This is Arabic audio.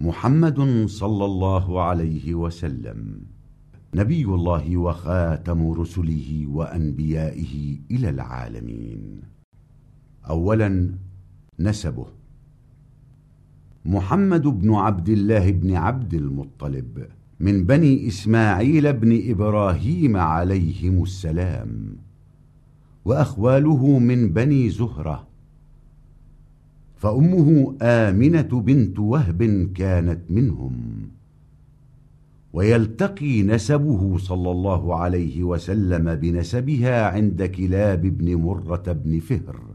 محمد صلى الله عليه وسلم نبي الله وخاتم رسله وأنبيائه إلى العالمين. أولا نسبه. محمد بن عبد الله بن عبد المطلب من بني إسماعيل بن إبراهيم عليهم السلام وأخواله من بني زهرة فأمه آمنة بنت وهب كانت منهم. ويلتقي نسبه صلى الله عليه وسلم بنسبها عند كلاب بن مرة بن فهر.